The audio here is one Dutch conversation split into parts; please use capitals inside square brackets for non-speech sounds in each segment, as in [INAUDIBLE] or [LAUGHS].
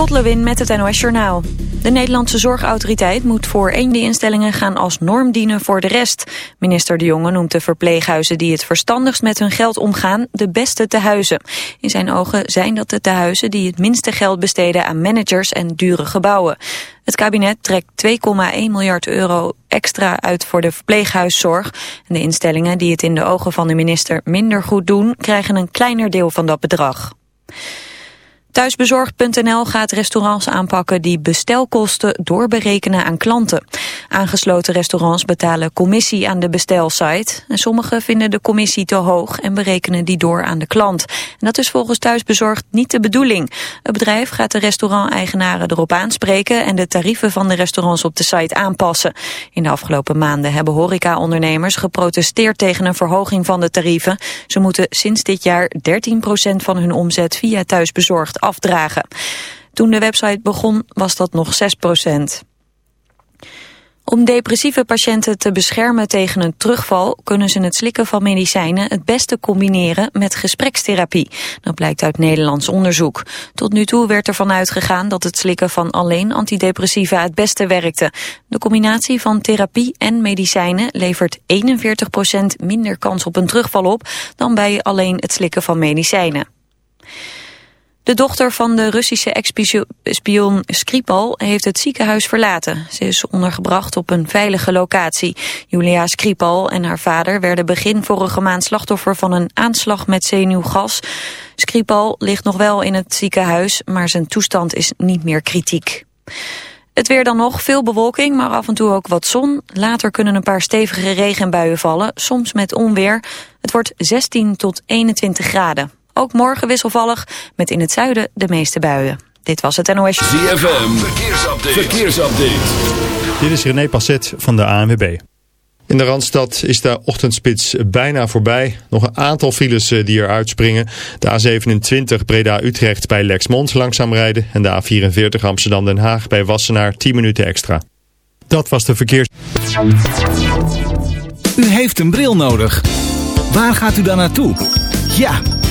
Lot Lewin met het NOS Journaal. De Nederlandse Zorgautoriteit moet voor één de instellingen gaan als norm dienen voor de rest. Minister De Jonge noemt de verpleeghuizen die het verstandigst met hun geld omgaan de beste tehuizen. In zijn ogen zijn dat de tehuizen die het minste geld besteden aan managers en dure gebouwen. Het kabinet trekt 2,1 miljard euro extra uit voor de verpleeghuiszorg. En de instellingen die het in de ogen van de minister minder goed doen, krijgen een kleiner deel van dat bedrag. Thuisbezorgd.nl gaat restaurants aanpakken die bestelkosten doorberekenen aan klanten. Aangesloten restaurants betalen commissie aan de bestelsite. En sommigen vinden de commissie te hoog en berekenen die door aan de klant. En dat is volgens Thuisbezorgd niet de bedoeling. Het bedrijf gaat de restauranteigenaren erop aanspreken en de tarieven van de restaurants op de site aanpassen. In de afgelopen maanden hebben horecaondernemers geprotesteerd tegen een verhoging van de tarieven. Ze moeten sinds dit jaar 13% van hun omzet via Thuisbezorgd afdragen. Toen de website begon was dat nog 6 procent. Om depressieve patiënten te beschermen tegen een terugval... kunnen ze het slikken van medicijnen het beste combineren met gesprekstherapie. Dat blijkt uit Nederlands onderzoek. Tot nu toe werd ervan uitgegaan dat het slikken van alleen antidepressiva het beste werkte. De combinatie van therapie en medicijnen levert 41% minder kans op een terugval op... dan bij alleen het slikken van medicijnen. De dochter van de Russische ex-spion Skripal heeft het ziekenhuis verlaten. Ze is ondergebracht op een veilige locatie. Julia Skripal en haar vader werden begin vorige maand slachtoffer van een aanslag met zenuwgas. Skripal ligt nog wel in het ziekenhuis, maar zijn toestand is niet meer kritiek. Het weer dan nog, veel bewolking, maar af en toe ook wat zon. Later kunnen een paar stevige regenbuien vallen, soms met onweer. Het wordt 16 tot 21 graden. Ook morgen wisselvallig, met in het zuiden de meeste buien. Dit was het NOS. ZFM, verkeersupdate. verkeersupdate. Dit is René Passet van de ANWB. In de Randstad is de ochtendspits bijna voorbij. Nog een aantal files eh, die er uitspringen. De A27 Breda-Utrecht bij Lexmond langzaam rijden. En de A44 Amsterdam-Den Haag bij Wassenaar 10 minuten extra. Dat was de verkeers... U heeft een bril nodig. Waar gaat u dan naartoe? Ja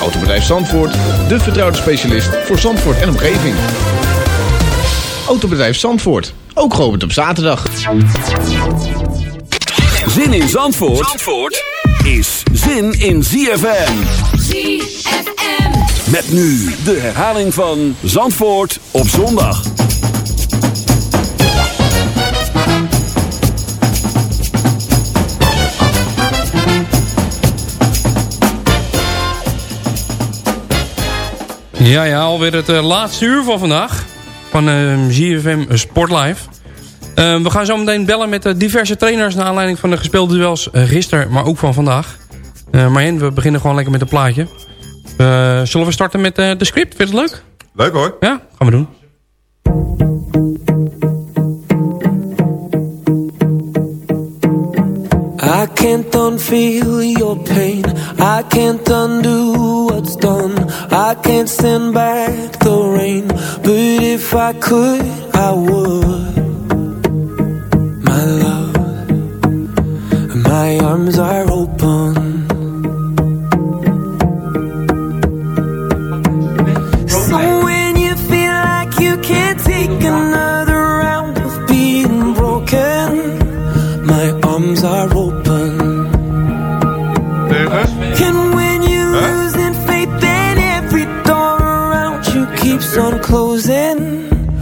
Autobedrijf Zandvoort, de vertrouwde specialist voor Zandvoort en omgeving. Autobedrijf Zandvoort, ook geopend op zaterdag. Zin in Zandvoort, Zandvoort is zin in ZFM. ZFM. Met nu de herhaling van Zandvoort op zondag. Ja, ja, alweer het uh, laatste uur van vandaag. Van uh, ZFM Sport Live. Uh, we gaan zo meteen bellen met uh, diverse trainers... naar aanleiding van de gespeelde duels uh, gisteren, maar ook van vandaag. maar hen, we beginnen gewoon lekker met een plaatje. zullen we starten met de script? Vind je het leuk? Leuk hoor. Ja, gaan we doen. I can't unfeel your pain. I can't undo what's done. I can't send back the rain. But if I could, I would. My love My arms are open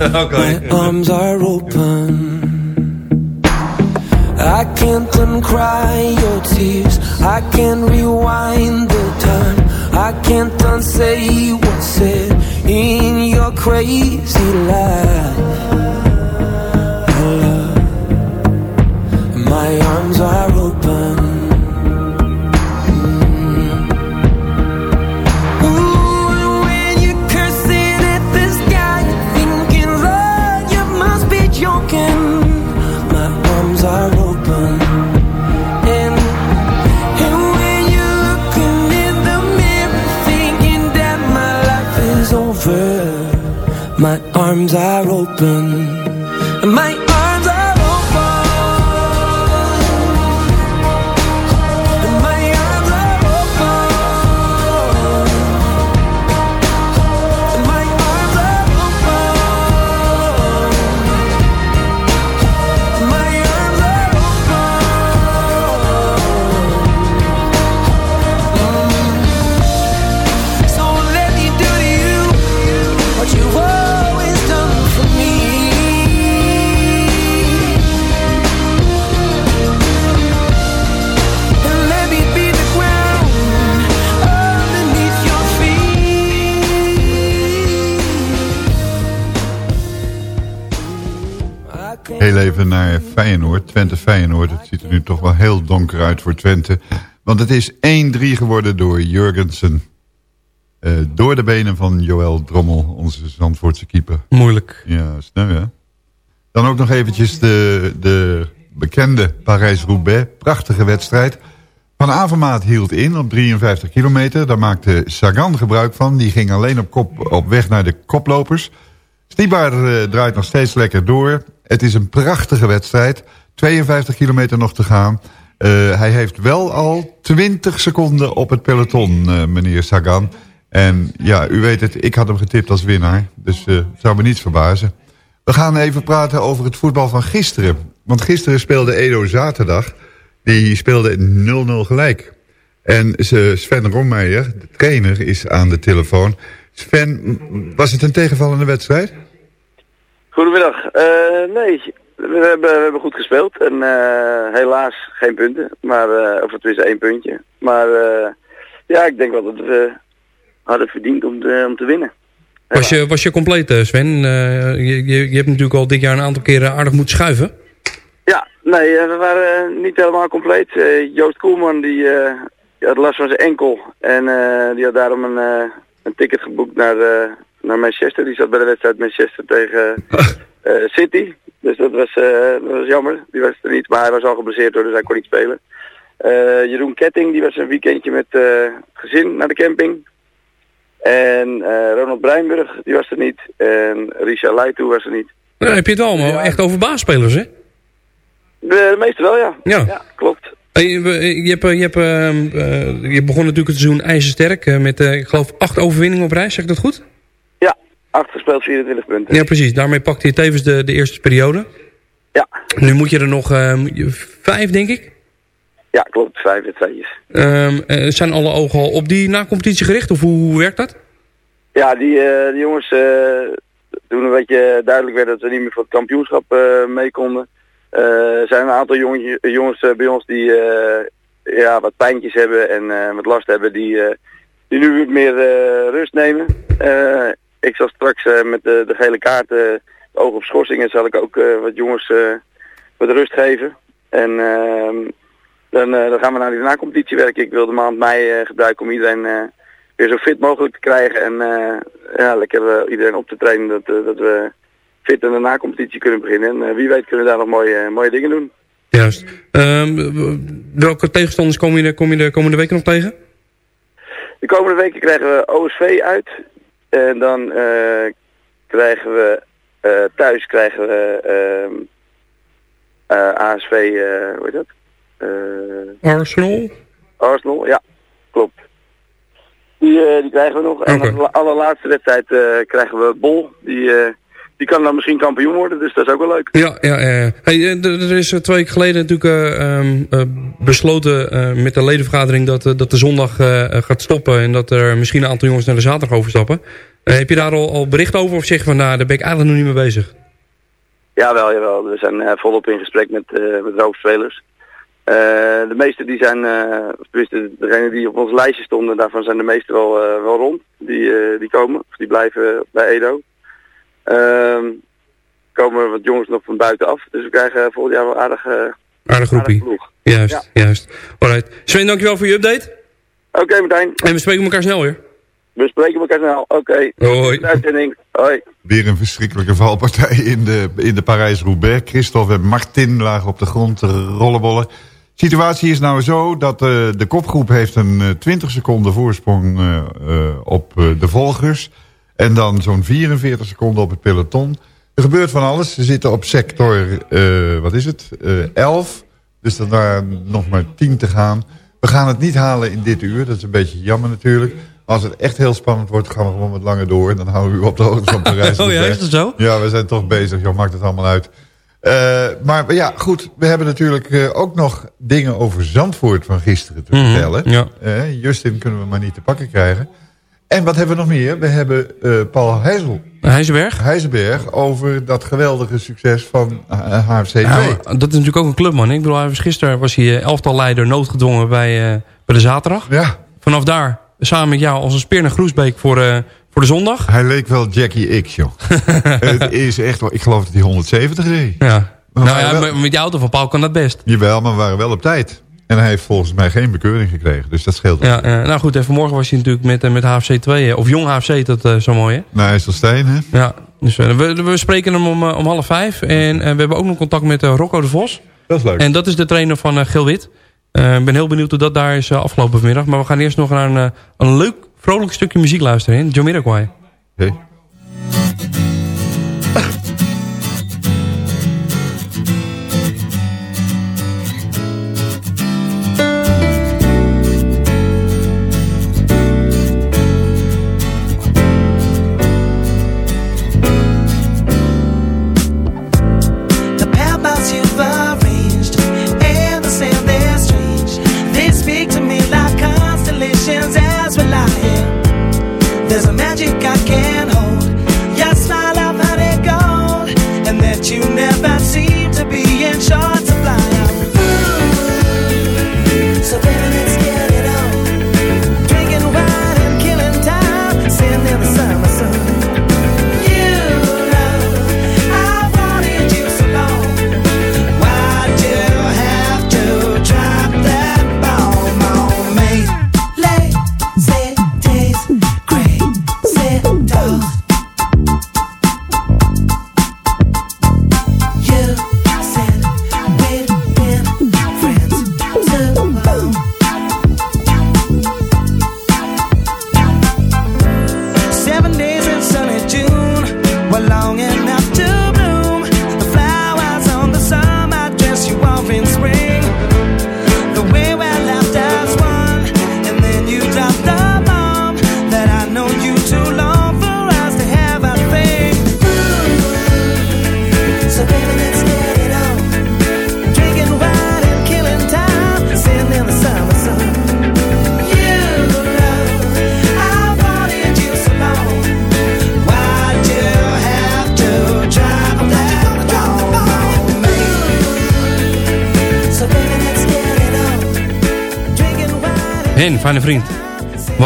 [LAUGHS] Okay. My arms are open. I can't uncry your tears. I can't rewind the time. I can't unsay what's said in your crazy life. My arms are open. Twente Feyenoord. Het ziet er nu toch wel heel donker uit voor Twente. Want het is 1-3 geworden door Jurgensen. Eh, door de benen van Joël Drommel, onze Zandvoortse keeper. Moeilijk. Ja, snel hè. Dan ook nog eventjes de, de bekende Parijs-Roubaix. Prachtige wedstrijd. Van Avermaat hield in op 53 kilometer. Daar maakte Sagan gebruik van. Die ging alleen op, kop, op weg naar de koplopers. Stibar eh, draait nog steeds lekker door. Het is een prachtige wedstrijd. 52 kilometer nog te gaan. Eh, hij heeft wel al 20 seconden op het peloton, eh, meneer Sagan. En ja, u weet het, ik had hem getipt als winnaar. Dus het zou me niets verbazen. We gaan even praten over het voetbal van gisteren. Want gisteren speelde Edo zaterdag. Die speelde 0-0 gelijk. En Sven Rommeijer, de trainer, is aan de telefoon. Sven, was het een tegenvallende wedstrijd? Goedemiddag. Nee, we hebben, we hebben goed gespeeld. En eh, helaas geen punten. Maar, eh of het is één puntje. Maar eh, ja, ik denk wel dat we hadden verdiend om te, om te winnen. Was je, was je compleet, Sven? Je, je, je hebt natuurlijk al dit jaar een aantal keren aardig moeten schuiven. Ja, nee, we waren niet helemaal compleet. Joost Koelman die, had last van zijn enkel. En die had daarom een, een ticket geboekt naar, naar Manchester. Die zat bij de wedstrijd Manchester tegen [LAUGHS] City. Dus dat was, eh, dat was jammer. Die was er niet, maar hij was al geblesseerd door, dus hij kon niet spelen. Eh, Jeroen Ketting die was een weekendje met eh, gezin naar de camping. En Ronald Breinburg die was er niet. En Richard Leitoe was er niet. Nou, heb je het allemaal echt over baasspelers, hè? De, de meeste wel, ja. Ja. klopt. Eh, Je, je, hebt, je, hebt, ehm, eh, je begon natuurlijk het seizoen ijzersterk met, ik geloof, acht overwinningen op reis. Zeg ik dat goed? Ja, acht gespeeld, 24 punten. Ja, precies. Daarmee pakte je tevens de, de eerste periode. Ja. Nu moet je er nog ehm, vijf, denk ik. Ja, klopt. Vijf wedstrijdjes. Ehm, eh, zijn alle ogen al op die na-competitie gericht? Of hoe, hoe werkt dat? Ja, die, eh, die jongens, eh, toen een beetje duidelijk werd dat we niet meer voor het kampioenschap eh, mee konden, eh, zijn een aantal jongen, jongens eh, bij ons die eh, ja, wat pijntjes hebben en eh, wat last hebben, die, eh, die nu meer eh, rust nemen. Eh, ik zal straks eh, met de, de gele kaart, eh, de oog op schorsingen, zal ik ook eh, wat jongens eh, wat rust geven. En ehm, dan, eh, dan gaan we naar die na-competitie werken. Ik wil de maand mei eh, gebruiken om iedereen eh, weer zo fit mogelijk te krijgen. En eh, ja, lekker eh, iedereen op te trainen dat, eh, dat we fit aan de na-competitie kunnen beginnen. En eh, wie weet kunnen we daar nog mooie, mooie dingen doen. Juist. Ehm, welke tegenstanders kom je, de, kom je de komende weken nog tegen? De komende weken krijgen we OSV uit. En dan eh, krijgen we eh, thuis krijgen we ehm, eh, ASV, hoe heet dat? Arsenal? Arsenal, ja, klopt. Die, die krijgen we nog. En de allerlaatste wedstrijd krijgen we Bol. Die, eh, die kan dan misschien kampioen worden, dus dat is ook wel leuk. Ja, ja, ja. Hey, eh, er is eh, twee weken geleden natuurlijk eh, ehm, eh, besloten met de ledenvergadering dat, dat de zondag gaat stoppen en dat er misschien een aantal jongens naar de zaterdag overstappen. Heb je daar al, al bericht over of zeg je van nou, daar ben ik eigenlijk nog niet mee bezig? Jawel, jawel. We zijn volop in gesprek met, met de hoofdspelers. De meeste die zijn, tenminste degenen die op ons lijstje stonden, daarvan zijn de meeste wel, wel rond. Die, die komen, of die blijven bij Edo. Ehm komen wat jongens nog van buitenaf. Dus we krijgen volgend jaar wel aardig, eh Aardig groepie. ploeg. Juist, juist. Alright. Sven, dankjewel voor je update. Oké Martijn, En we spreken elkaar snel weer. we spreken elkaar snel. Oké, Hoi. De uitzending. Hoi. Weer een verschrikkelijke valpartij in de, in de Parijs-Roubaix. Christophe en Martin lagen op de grond te rollenbollen. De situatie is nou zo dat eh, de kopgroep heeft een eh, 20 seconden voorsprong eh, eh, op eh, de volgers. En dan zo'n 44 seconden op het peloton. Er gebeurt van alles. Ze zitten op sector, eh, wat is het, eh 11. Dus dan daar nog maar 10 te gaan. We gaan het niet halen in dit uur. Dat is een beetje jammer natuurlijk. Als het echt heel spannend wordt, gaan we gewoon wat langer door. En dan houden we u op de hoogte van Parijs. [LAUGHS] Oh ja, is dat zo? Ja, we zijn toch bezig. Joh, maakt het allemaal uit. Eh, maar ja, goed. We hebben natuurlijk eh, ook nog dingen over Zandvoort van gisteren te Mhm, vertellen. ja. Eh, Justin kunnen we maar niet te pakken krijgen. En wat hebben we nog meer? We hebben eh, Paul Heijzel, Heijzenberg? Heizenberg over dat geweldige succes van eh, HFC 2. Ja, dat is natuurlijk ook een clubman. Ik bedoel, hij was gisteren was hij eh, elftalleider noodgedwongen bij, eh, bij de zaterdag. Ja, Vanaf daar, samen met jou, als een speer naar Groesbeek voor, eh, voor de zondag. hij leek wel Jackie X, joh. [LAUGHS] het is echt wel, ik geloof dat hij 170 reed. Ja. Maar Nou ja, wel- met die auto van Paul kan dat best. Jawel, maar we waren wel op tijd. En hij heeft volgens mij geen bekeuring gekregen. Dus dat scheelt. Ja, ja. nou goed, en vanmorgen was hij natuurlijk met, eh, met HFC 2. eh, Of Jong HFC, dat eh zo mooi hè. Nou, IJsselstein, hè? Ja, dus eh, we, we spreken hem om, eh, om half vijf. En eh, we hebben ook nog contact met eh, Rocco de Vos. Dat is leuk. En dat is de trainer van eh Geel Wit. Eh, Ik ben heel benieuwd hoe dat daar is eh, afgelopen vanmiddag. Maar we gaan eerst nog naar een, eh, een leuk, vrolijk stukje muziek luisteren. Hè? Jamiroquai. Oké.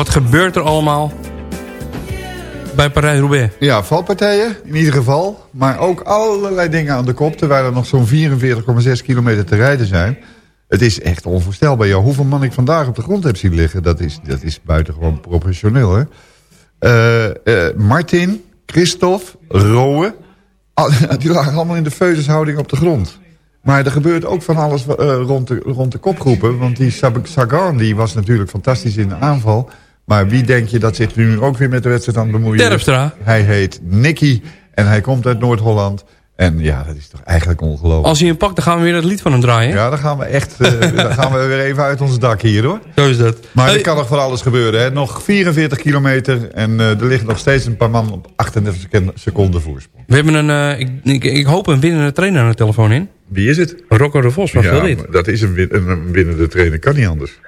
Wat gebeurt er allemaal bij Parijs-Roubaix? Ja, valpartijen in ieder geval. Maar ook allerlei dingen aan de kop. Terwijl er nog zo'n 44,6 kilometer te rijden zijn. Het is echt onvoorstelbaar. Ja, hoeveel man ik vandaag op de grond heb zien liggen. Dat is, dat is buitengewoon professioneel. Hè? Eh, eh, Martin, Christophe, Rowe. [LAUGHS] Die lagen allemaal in de feuzeshouding op de grond. Maar er gebeurt ook van alles eh, rond, de, rond de kopgroepen. Want die Sagan die was natuurlijk fantastisch in de aanval. Maar wie denk je dat zich nu ook weer met de wedstrijd aan het bemoeien? Terpstra. Hij heet Nicky en hij komt uit Noord-Holland. En ja, dat is toch eigenlijk ongelooflijk. Als hij hem pakt, dan gaan we weer het lied van hem draaien. Ja, dan gaan we echt uh, [LAUGHS] dan gaan we weer even uit ons dak hier hoor. Zo is dat. Maar hey. er kan nog van alles gebeuren. Hè? Nog 44 kilometer en uh, er liggen nog steeds een paar man op 38 seconden voorsprong. We hebben een, uh, ik, ik, ik, hoop een winnende trainer aan de telefoon in. Wie is het? Rocco de Vos van ja, dat is een, win een winnende trainer, kan niet anders.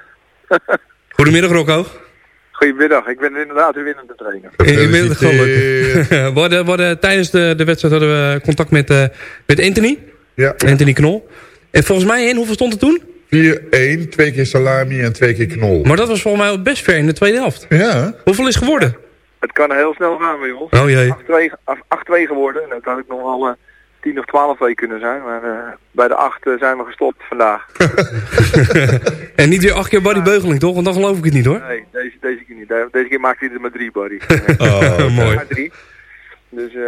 [LAUGHS] Goedemiddag Rocco. Goedemiddag, ik ben inderdaad uw winnende trainer. Inmiddels gelukkig. [LAUGHS] we hadden, we hadden, tijdens de, de wedstrijd hadden we contact met, uh, met Anthony. Ja. Anthony Knol. En volgens mij, in hoeveel stond het toen? 4-1, twee keer salami en twee keer knol. Maar dat was volgens mij best ver in de tweede helft. Ja. Hoeveel is het geworden? Het kan heel snel gaan, jongens. Oh jee. 8-2 geworden. En dat had ik nog wel uh, 10 of 12 weken kunnen zijn. Maar uh, bij de 8 uh, zijn we gestopt vandaag. [LAUGHS] en niet weer acht keer Barry Beugeling, toch? Want dan geloof ik het niet, hoor. Nee, deze, deze keer niet. Deze keer maakte hij er maar drie, Barry. [LAUGHS] oh, mooi. Maar drie. Dus uh,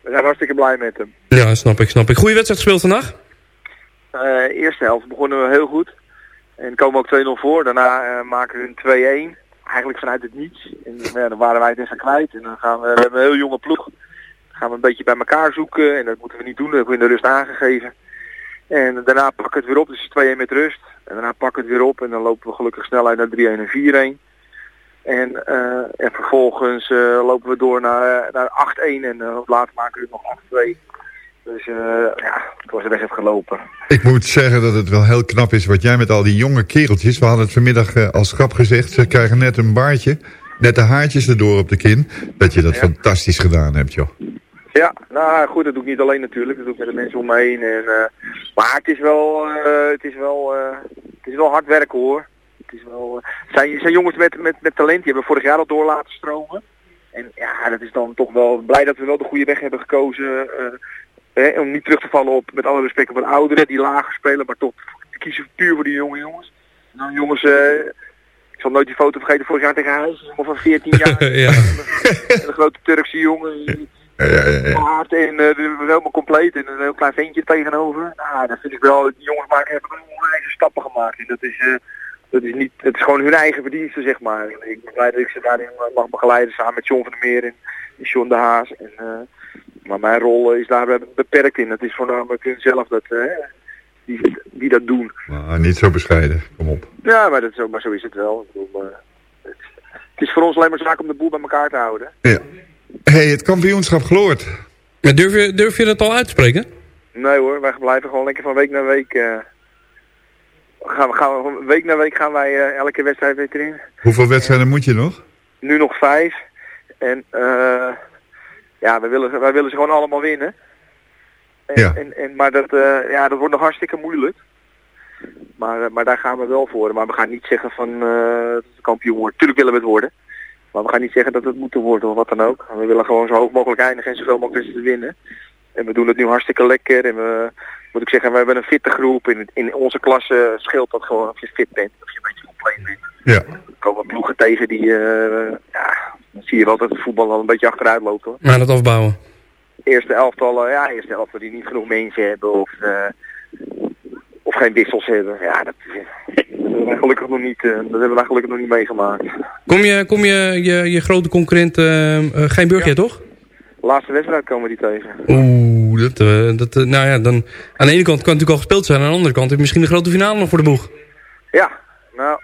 we zijn hartstikke blij met hem. Ja, snap ik, snap ik. Goeie wedstrijd gespeeld vandaag? Eerste helft begonnen we heel goed. En komen ook 2-0 voor. Daarna maken we een 2-1. Eigenlijk vanuit het niets. En ja, dan waren wij het even kwijt. En dan gaan we, we hebben een heel jonge ploeg. Gaan we een beetje bij elkaar zoeken. En dat moeten we niet doen. Dat hebben we in de rust aangegeven. En daarna pakken we het weer op. Dus 2-1 met rust. En daarna pakken we het weer op. En dan lopen we gelukkig snel uit naar 3-1 en 4-1. En, uh, en vervolgens uh, lopen we door naar, naar 8-1 en uh, later maken we nog 8-2. Dus ja, het was er best even gelopen. Ik moet zeggen dat het wel heel knap is wat jij met al die jonge kereltjes... we hadden het vanmiddag als grap gezegd, ze krijgen net een baardje... net de haartjes erdoor op de kin, dat je dat ja. fantastisch gedaan hebt, joh. Ja, nou goed, dat doe ik niet alleen natuurlijk. Dat doe ik met de mensen om me heen. En, maar het is wel, het is wel, het is wel hard werken hoor het is wel, zijn, zijn jongens met, met, met talent, die hebben vorig jaar al door laten stromen. En ja, dat is dan toch wel blij dat we wel de goede weg hebben gekozen. Eh, om niet terug te vallen op, met alle respect, op een ouderen die lager spelen, maar toch te kiezen puur voor die jonge jongens. En dan jongens, ik zal nooit die foto vergeten vorig jaar tegen Huis, of van 14 jaar. [LAUGHS] ja. een grote Turkse jongen. Ja, ja, ja, en uh, helemaal compleet en een heel klein ventje tegenover. Nou, dat vind ik wel, die jongens maken, hebben onwijze stappen gemaakt. En dat is... Uh, dat is niet, het is gewoon hun eigen verdienste, zeg maar. Ik ben blij dat ik ze daarin mag begeleiden samen met John van der Meer en John de Haas. En, uh, maar mijn rol is daar beperkt in. Het is voornamelijk hun zelf dat, die, die dat doen. Maar niet zo bescheiden, kom op. Ja, maar, dat is ook, maar zo is het wel. Ik bedoel, het, het is voor ons alleen maar zaak om de boel bij elkaar te houden. Ja. Hey, het kampioenschap gloort. Maar durf je, durf je dat al uit te spreken? Nee hoor, wij blijven gewoon lekker van week naar week gaan we, gaan we, week na week gaan wij uh, elke wedstrijd weer erin. Hoeveel wedstrijden en, moet je nog? Nu nog vijf. En uh, ja, wij willen, wij willen ze gewoon allemaal winnen. En, ja. en, en, maar dat, uh, ja, dat wordt nog hartstikke moeilijk. Maar, maar daar gaan we wel voor. Maar we gaan niet zeggen van dat het kampioen wordt. Tuurlijk willen we het worden. Maar we gaan niet zeggen dat het moet worden of wat dan ook. We willen gewoon zo hoog mogelijk eindigen en zoveel mogelijk te winnen. En we doen het nu hartstikke lekker. En we, moet ik zeggen, we hebben een fitte groep. In, in onze klasse scheelt dat gewoon of je fit bent. Of je een beetje compleet bent. Ja. Er komen ploegen tegen die, uh, ja, dan zie je wel dat het voetbal al een beetje achteruit loopt hoor. Maar dat afbouwen. Eerste elftallen, ja, eerste elftallen die niet genoeg mensen hebben of, uh, of geen wissels hebben. Ja, dat, dat hebben wij gelukkig nog niet, uh, dat hebben wij gelukkig nog niet meegemaakt. Kom je, kom je, je, je grote concurrent geen Burgja, ja. toch? Laatste wedstrijd komen die tegen. Oeh, dat, uh, dat uh, nou ja, dan aan de ene kant kan het natuurlijk al gespeeld zijn, aan de andere kant heb je misschien de grote finale nog voor de boeg. Ja, nou,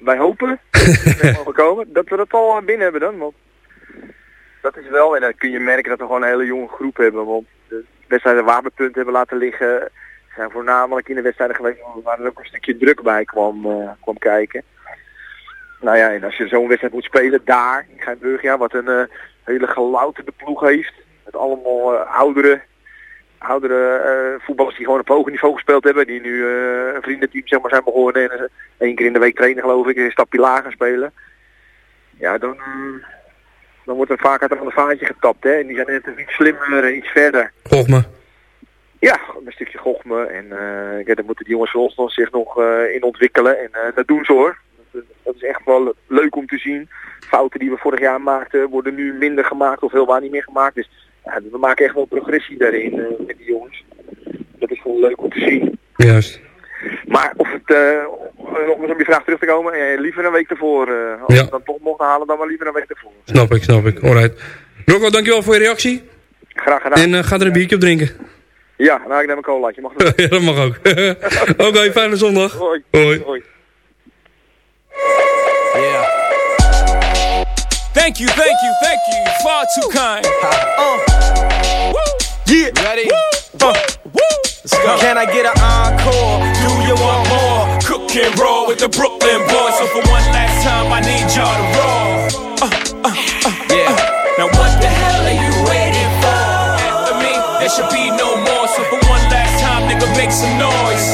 wij hopen [LAUGHS] dat, komen, dat we dat al binnen hebben dan, want dat is wel, en dan kun je merken dat we gewoon een hele jonge groep hebben, want de wedstrijden we punten hebben laten liggen, zijn voornamelijk in de wedstrijden geweest waar er ook een stukje druk bij kwam, uh, kwam kijken. Nou ja, en als je zo'n wedstrijd moet spelen daar, in Geinburg, ja, wat een uh, hele gelouterde ploeg heeft. Met allemaal uh, oudere, voetballers die gewoon op hoog niveau gespeeld hebben. Die nu een vriendenteam zeg maar, zijn begonnen en één keer in de week trainen geloof ik. En een stapje lager spelen. Ja, dan, dan wordt er vaak uit een vaantje getapt. Hè? En die zijn net iets slimmer en iets verder. Gochme. Ja, een stukje gochme. En uh, daar moeten die jongens zoals nog zich nog uh, in ontwikkelen. En uh, dat doen ze hoor. Dat, dat, is echt wel leuk om te zien. Fouten die we vorig jaar maakten worden nu minder gemaakt of helemaal niet meer gemaakt. Dus ja, we maken echt wel progressie daarin met die jongens. Dat is wel leuk om te zien. Juist. Maar of het, nog eens om je vraag terug te komen, liever een week ervoor. als Ja. we dan toch mochten halen, dan maar liever een week ervoor. Snap ik, snap ik. Alright. Rocco, dankjewel voor je reactie. Graag gedaan. En ga er een biertje op drinken. Ja, nou ik neem een colaatje. Mag dat? [LAUGHS] ja, dat mag ook. [LAUGHS] Oké, fijne zondag. Hoi. Hoi. Hoi. Yeah. Thank you, thank you, thank you. Far too kind. Uh. Woo. Yeah. Ready? Woo. Uh. Woo. Let's go. Can I get an encore? Do you want more? Cook and roll with the Brooklyn boys. So for one last time, I need y'all to roll. Some noise.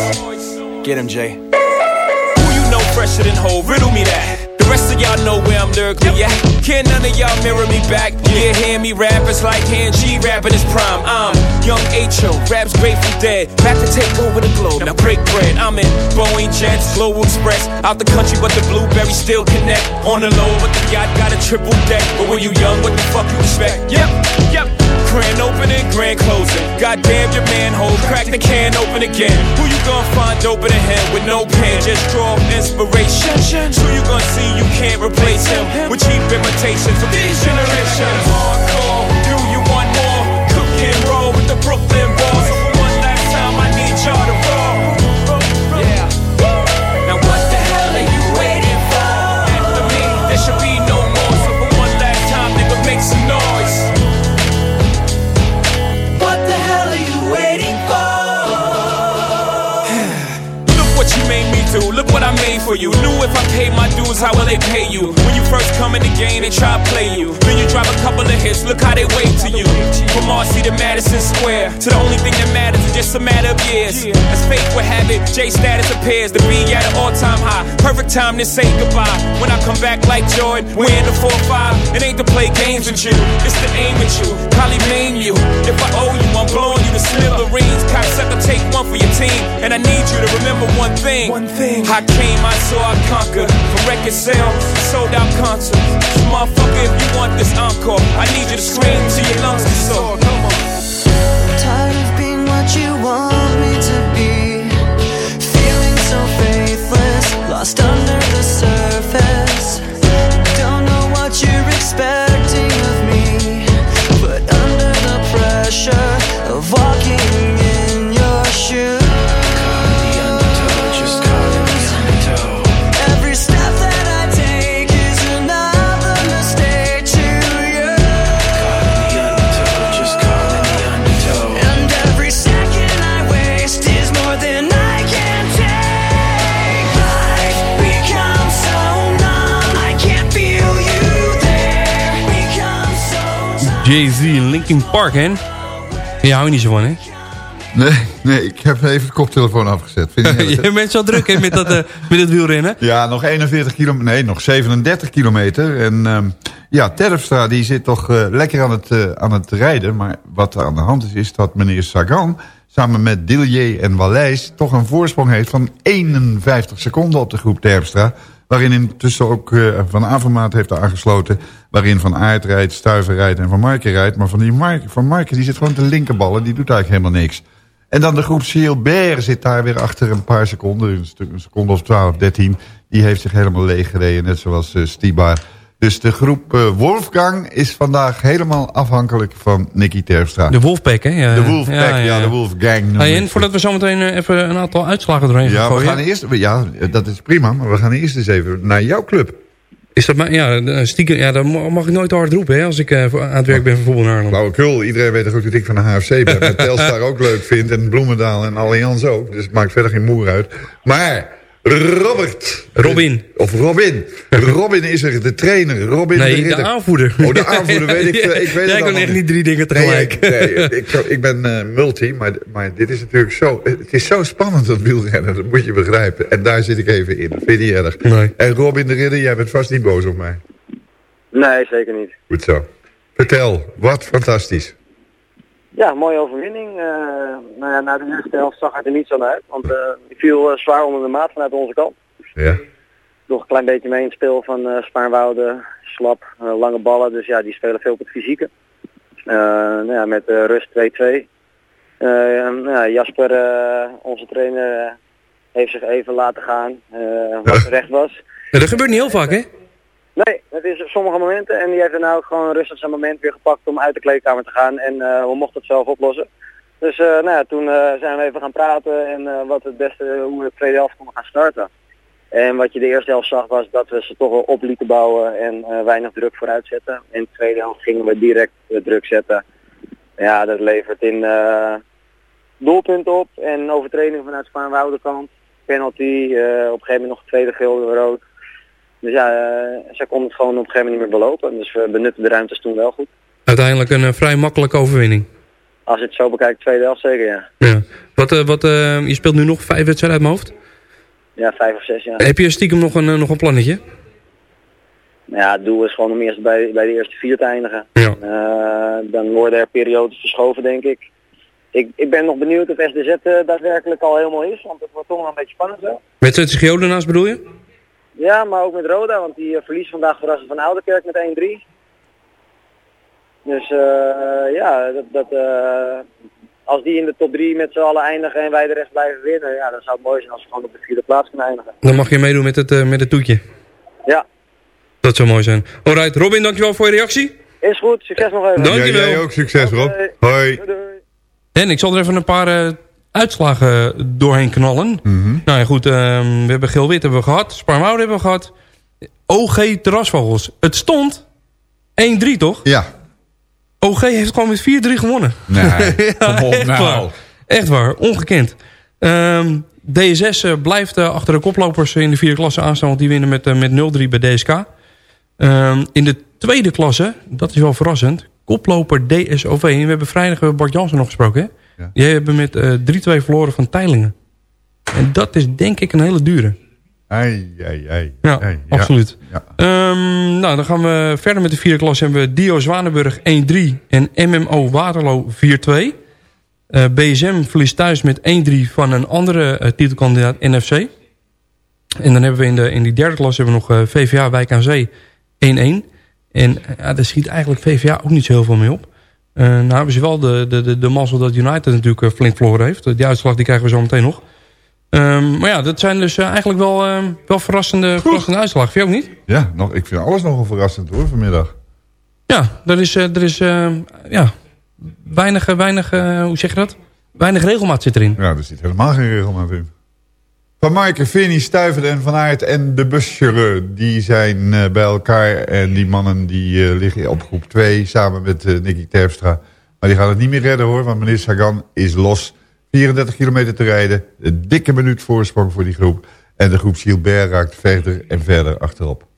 Get him, Jay. Who you know fresher than whole? Riddle me that. The rest of y'all know where I'm lyrically at. Can none of y'all mirror me back? Yeah, hear me rap, it's like hand G rapping his prime. I'm young H.O., raps Grateful Dead. Back to take over the globe, now break bread. I'm in Boeing Jets, Global Express. Out the country, but the blueberries still connect. On the low, but the yacht got a triple deck. But when you young, what the fuck you expect? Yep, yep. Grand opening, grand closing. Goddamn your manhole, crack the can open again. Who you gonna find open a head with no pen? Just draw inspiration. Who you gonna see you can't replace him with cheap imitations of these generations? Hardcore, do you want more? Cook and roll with the Brooklyn Look what I made for you. Knew if I paid my dues, how will they pay you? When you first come in the game, they try to play you. Then you drop a couple of hits. Look how they wait to you. From Marcy to Madison Square, to the only thing that matters is just a matter of years. As fate would have it, J status appears to be at an all-time high. Perfect time to say goodbye. When I come back like Jordan, we're in the 4-5. It ain't to play games with you, it's to aim at you. Probably maim you. If I owe you, I'm blowing you to smithereens. Cocksucker, take one for your team. And I need you to remember one thing. One thing. I came, I saw, I conquered. From record sales, sold out concerts. So motherfucker, if you want this encore, I need you to scream till your lungs get sore. Come on. Tired of being what you want me to be. Feeling so faithless, lost under the Jay-Z in Linkin Park, hè? Hier hou je niet zo van, hè? Nee, nee, ik heb even de koptelefoon afgezet. Vind je [LAUGHS] bent zo druk, hè, met, dat, eh, met het wielrennen. Ja, nog 41 kilometer. Nee, nog 37 kilometer. En ehm, ja, Terpstra die zit toch eh, lekker aan het, eh, aan het rijden. Maar wat er aan de hand is, is dat meneer Sagan... samen met Dillier en Wallijs toch een voorsprong heeft van 51 seconden op de groep Terpstra. Waarin intussen ook eh, Van Avermaat heeft aangesloten. Waarin Van Aert rijdt, Stuiver rijdt en Van Marken rijdt. Maar van, die van Marken die zit gewoon te linkerballen. Die doet eigenlijk helemaal niks. En dan de groep Gilbert zit daar weer achter een paar seconden. Een, seconde of 12, 13. Die heeft zich helemaal leeg gereden. Net zoals uh, Stibar. Dus de groep uh, Wolfgang is vandaag helemaal afhankelijk van Nicky Terpstra. De Wolfpack, hè? Ja, de Wolfpack, ja, de Wolfgang. Hey, en voordat we zometeen uh, even een aantal uitslagen doorheen ja, gaan gooien. We gaan eerst, ja, dat is prima. Maar we gaan eerst eens even naar jouw club. Is dat maar, ja, stiekem, ja, dan mag ik nooit te hard roepen hè, als ik uh, aan het werk ben voor Voetbal Haarlem. Flauwekul, iedereen weet toch ook dat ik van de HFC ben. En Telstar ook leuk vind en Bloemendaal en Allianz ook. Dus het maakt verder geen moer uit. Maar Robert. Robin. Of Robin. [LAUGHS] Robin is er, de trainer. Robin nee, de, de aanvoerder. Oh, de aanvoerder, weet [LAUGHS] ik. ik weet Jij kan echt niet drie dingen tegelijk. Nee, nee ik, ik, ben uh, multi, maar, maar dit is natuurlijk zo... Het is zo spannend, dat wielrennen. Dat moet je begrijpen. En daar zit ik even in. Dat vind je niet erg. Nee. En Robin de Ridder, jij bent vast niet boos op mij. Nee, zeker niet. Goed zo. Vertel, wat fantastisch. Ja, mooie overwinning. Uh, nou ja, na de eerste helft zag het er niet zo naar uit. Want uh, ik viel uh, zwaar onder de maat vanuit onze kant. Ja. Nog een klein beetje mee in het spel van uh, Spaarnwoude, slap, lange ballen. Dus ja, die spelen veel op het fysieke. nou ja, met rust 2-2. nou ja, Jasper, onze trainer, heeft zich even laten gaan. wat terecht was. Ja, dat gebeurt niet heel vaak, hè? Nee, het is op sommige momenten. En die heeft er nou gewoon rustig zijn moment weer gepakt om uit de kleedkamer te gaan. En uh, we mochten het zelf oplossen. Dus eh, nou ja, toen eh, zijn we even gaan praten en eh, wat het beste, hoe we de tweede helft konden gaan starten. En wat je de eerste helft zag was dat we ze toch wel op lieten bouwen en eh, weinig druk vooruit zetten. In de tweede helft gingen we direct eh, druk zetten. Ja, dat levert in eh doelpunten op en overtreding vanuit Spaanwouden kant. Penalty, eh, op een gegeven moment nog tweede geel rood. Dus ja, eh, zij kon het gewoon op een gegeven moment niet meer belopen. Dus we benutten de ruimtes toen wel goed. Uiteindelijk een eh, vrij makkelijke overwinning. Als je het zo bekijkt, tweede helft zeker ja. Ja. Wat, eh, wat, je speelt nu nog vijf wedstrijden uit mijn hoofd. Ja, vijf of zes ja. Heb je stiekem nog een, nog een plannetje? Nou ja, het doel is gewoon om eerst bij, bij de eerste vier te eindigen. Ja. Dan worden er periodes verschoven, denk ik. Ik, ik ben nog benieuwd of SDZ eh, daadwerkelijk al helemaal is, want het wordt toch nog een beetje spannend zo. Met CTGO daarnaast bedoel je? Ja, maar ook met Roda, want die uh, verliest vandaag verrassend van Ouderkerk met 1-3. Dus eh, ja, dat, dat, eh, als die in de top 3 met z'n allen eindigen en wij de rest blijven winnen, ja, dan zou het mooi zijn als we gewoon op de vierde plaats kunnen eindigen. Dan mag je meedoen met het, eh, met het toetje. Ja, Dat zou mooi zijn. Alright, Robin, dankjewel voor je reactie. is goed. Succes nog even. Dankjewel. Ja, jij ook succes Rob. Hoi. En ik zal er even een paar eh, uitslagen doorheen knallen. Mhm. Nou ja, goed. ehm, we hebben Geel-Wit hebben we gehad. Spaarwouden hebben we gehad. OG Terrasvogels. Het stond 1-3, toch? Ja. OG heeft gewoon met 4-3 gewonnen. Nee, [LAUGHS] Ja, kom op echt nou. Waar. Echt waar, ongekend. Ehm, DSS eh, blijft eh, achter de koplopers in de vierde klasse aanstaan... want die winnen met, eh, met 0-3 bij DSK. Ehm, in de tweede klasse, dat is wel verrassend... koploper DSOV. En we hebben vrijdag Bart Jansen nog gesproken. Hè? Ja. Die hebben met eh 3-2 verloren van Teilingen. En dat is denk ik een hele dure. Ei, ei, ei. Ja, Ei, absoluut. Ja. Ehm, nou, dan gaan we verder met de vierde klas. Hebben we Dio Zwanenburg 1-3 en MMO Waterloo 4-2. Eh, BSM verliest thuis met 1-3 van een andere eh, titelkandidaat NFC. En dan hebben we in, de, in die derde klas hebben we nog eh, VVA Wijk aan Zee 1-1. En eh, ja, daar schiet eigenlijk VVA ook niet zo heel veel mee op. Eh nou hebben ze wel de, de, de, de mazzel dat United natuurlijk eh, flink verloren heeft. Die uitslag die krijgen we zo meteen nog. Ehm, maar ja, dat zijn dus eh, eigenlijk wel, eh, wel verrassende, verrassende uitslagen. Vind je ook niet? Ja, nog, ik vind alles nogal verrassend hoor vanmiddag. Ja, er is, er is eh, ja, weinig, weinig hoe zeg je dat? Weinig regelmaat zit erin. Ja, er zit helemaal geen regelmaat in. Van Maaike, Vinnie, Stuyven en Van Aert en de buschauffeur... die zijn eh, bij elkaar. En die mannen die eh, liggen op groep 2 samen met eh, Nicky Terpstra. Maar die gaan het niet meer redden hoor, want meneer Sagan is los. 34 kilometer te rijden. Een dikke minuut voorsprong voor die groep. En de groep Gilbert raakt verder en verder achterop.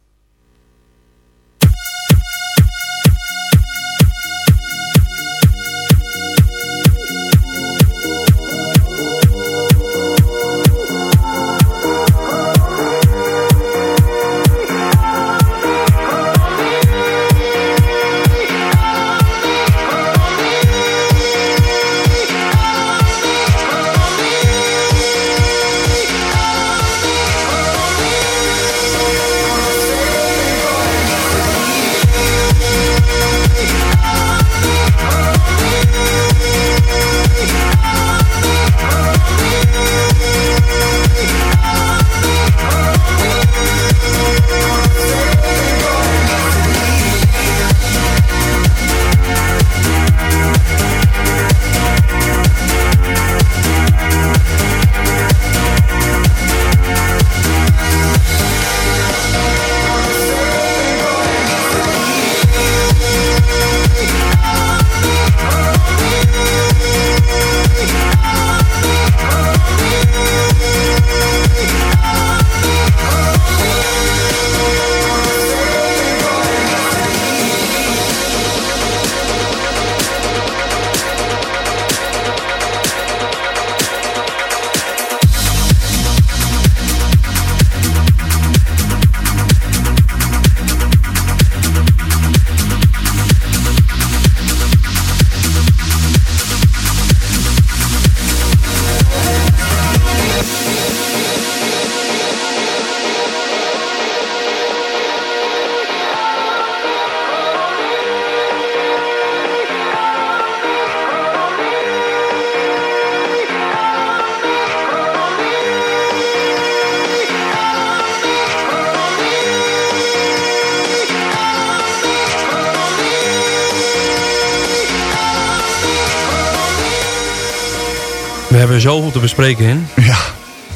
Te bespreken in. Ja,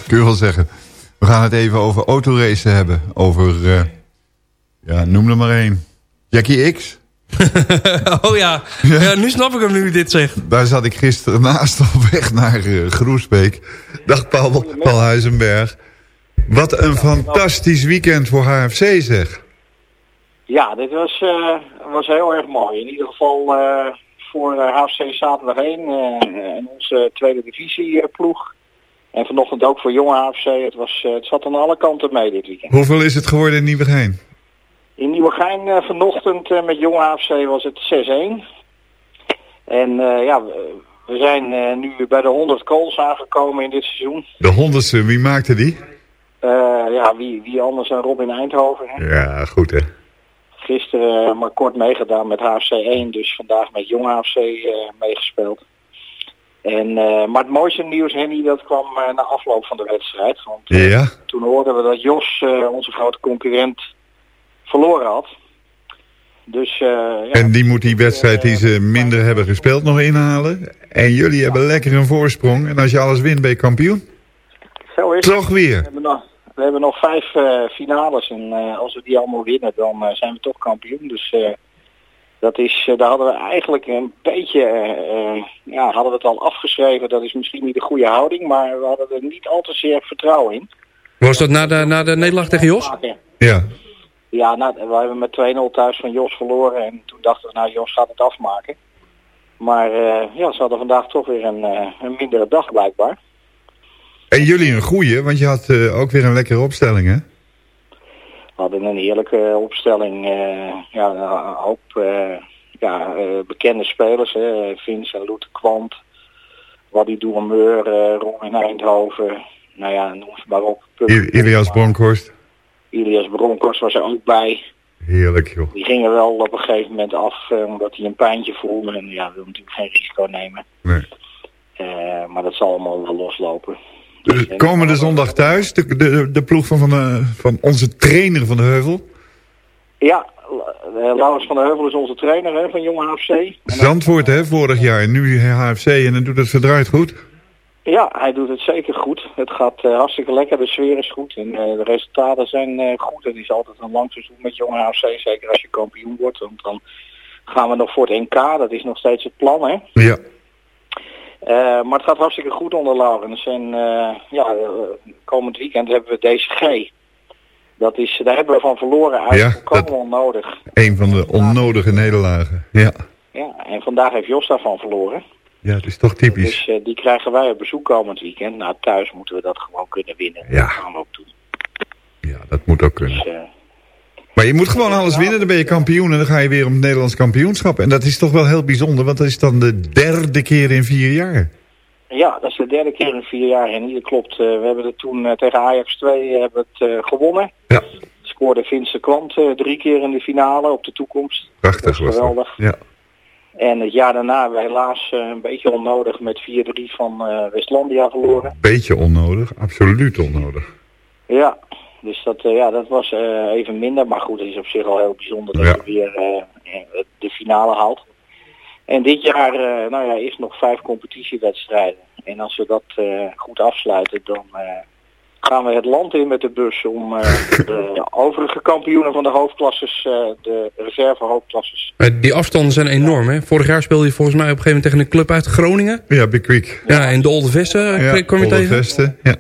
kun je wel zeggen. We gaan het even over autoracen hebben. Over, eh, ja, noem er maar één. Jackie X. [LAUGHS] oh ja. ja. nu snap ik hem nu dit zegt. Daar zat ik gisteren naast op weg naar uh, Groesbeek. Dag Paul, Paul Huizenberg. Wat een fantastisch weekend voor HFC zeg. Ja, dit was, uh, was heel erg mooi. In ieder geval uh, voor HFC zaterdag 1 en onze tweede divisie ploeg. En vanochtend ook voor jonge HFC. Het, was, het zat aan alle kanten mee dit weekend. Hoeveel is het geworden in Nieuwegein? In Nieuwegein vanochtend met Jong AFC was het 6-1. En ja, we zijn nu bij de 100 calls aangekomen in dit seizoen. De honderdste, wie maakte die? ja, wie, wie anders dan Robin Eindhoven. Hè? Ja, goed hè. Gisteren maar kort meegedaan met HFC 1, dus vandaag met Jong AFC meegespeeld. En, maar het mooiste nieuws, Henny, dat kwam na afloop van de wedstrijd. Want ja. toen hoorden we dat Jos, onze grote concurrent, verloren had. Dus, uh, ja, en die moet die wedstrijd die ze minder hebben gespeeld nog inhalen. En jullie hebben lekker een voorsprong. En als je alles wint ben je kampioen. Zo is Toch weer. We hebben nog, we hebben nog vijf uh, finales. En uh, als we die allemaal winnen dan zijn we toch kampioen. Dus dat is, daar hadden we eigenlijk een beetje, ja, hadden we het al afgeschreven. Dat is misschien niet de goede houding. Maar we hadden er niet al te zeer vertrouwen in. Was dat na de, na de nederlaag tegen Jos? Ja. Ja, nou, we hebben met 2-0 thuis van Jos verloren en toen dachten we, nou Jos gaat het afmaken. Maar uh, ja, ze hadden vandaag toch weer een, uh, een mindere dag blijkbaar. En jullie een goeie, want je had uh, ook weer een lekkere opstelling, hè? We hadden een heerlijke opstelling. ja, een hoop ja, bekende spelers, hè? Vince en Loete Kwant, Waddy Doermeur, Ron in Eindhoven. Nou ja, noem ze maar op. Ilias Bronkhorst. Elias Bronkhorst was er ook bij. Heerlijk, joh. Die gingen wel op een gegeven moment af, uh, omdat hij een pijntje voelde. En ja, wil natuurlijk geen risico nemen. Nee. Uh, maar dat zal allemaal wel loslopen. Dus komende zondag thuis, de, de, de ploeg van, van, uh, van onze trainer van de Heuvel? Ja, Laurens van de Heuvel is onze trainer hè, van Jong HFC. Zandvoort, hè, vorig jaar. En nu HFC en dan doet het verdraaid goed. Ja, hij doet het zeker goed. Het gaat uh, hartstikke lekker, de sfeer is goed en uh, de resultaten zijn uh, goed. Het is altijd een lang seizoen met jonge AFC, zeker als je kampioen wordt. Want dan gaan we nog voor het NK, dat is nog steeds het plan, hè? Ja. Maar het gaat hartstikke goed onder Laurens. En ja, komend weekend hebben we DCG. Dat is, daar hebben we van verloren uit. Ja, dat onnodig. Een van de onnodige nederlagen, ja. Ja, en vandaag heeft Jos daarvan verloren. Ja, het is toch typisch. Dus die krijgen wij op bezoek komend weekend. Nou, thuis moeten we dat gewoon kunnen winnen. Ja. Dat gaan we ook doen. Ja, dat moet ook kunnen. Dus, uh, maar je moet gewoon alles winnen, dan ben je kampioen en dan ga je weer om het Nederlands kampioenschap. En dat is toch wel heel bijzonder, want dat is dan de derde keer in vier jaar. Ja, dat is de derde keer in vier jaar. En dat klopt. Uh, we hebben het toen tegen Ajax 2 hebben het, gewonnen. Ja. Scoorde Vince Kwant drie keer in de finale op de toekomst. Prachtig was geweldig. Ja. En het jaar daarna hebben we helaas een beetje onnodig met 4-3 van Westlandia verloren. Beetje onnodig, absoluut onnodig. Ja, dus dat, uh, ja, dat was even minder. Maar goed, het is op zich al heel bijzonder dat Ja. je weer de finale haalt. En dit jaar nou ja, is nog vijf competitiewedstrijden. En als we dat goed afsluiten, dan gaan we het land in met de bus om uh, [LAUGHS] de overige kampioenen van de hoofdklasses, uh, de reserve hoofdklasses. Uh, die afstanden zijn enorm, hè? Vorig jaar speelde je volgens mij op een gegeven moment tegen een club uit Groningen. Ja, Big Creek. Ja, en de Olde Vesten ja, kwam je tegen. Vesten, ja.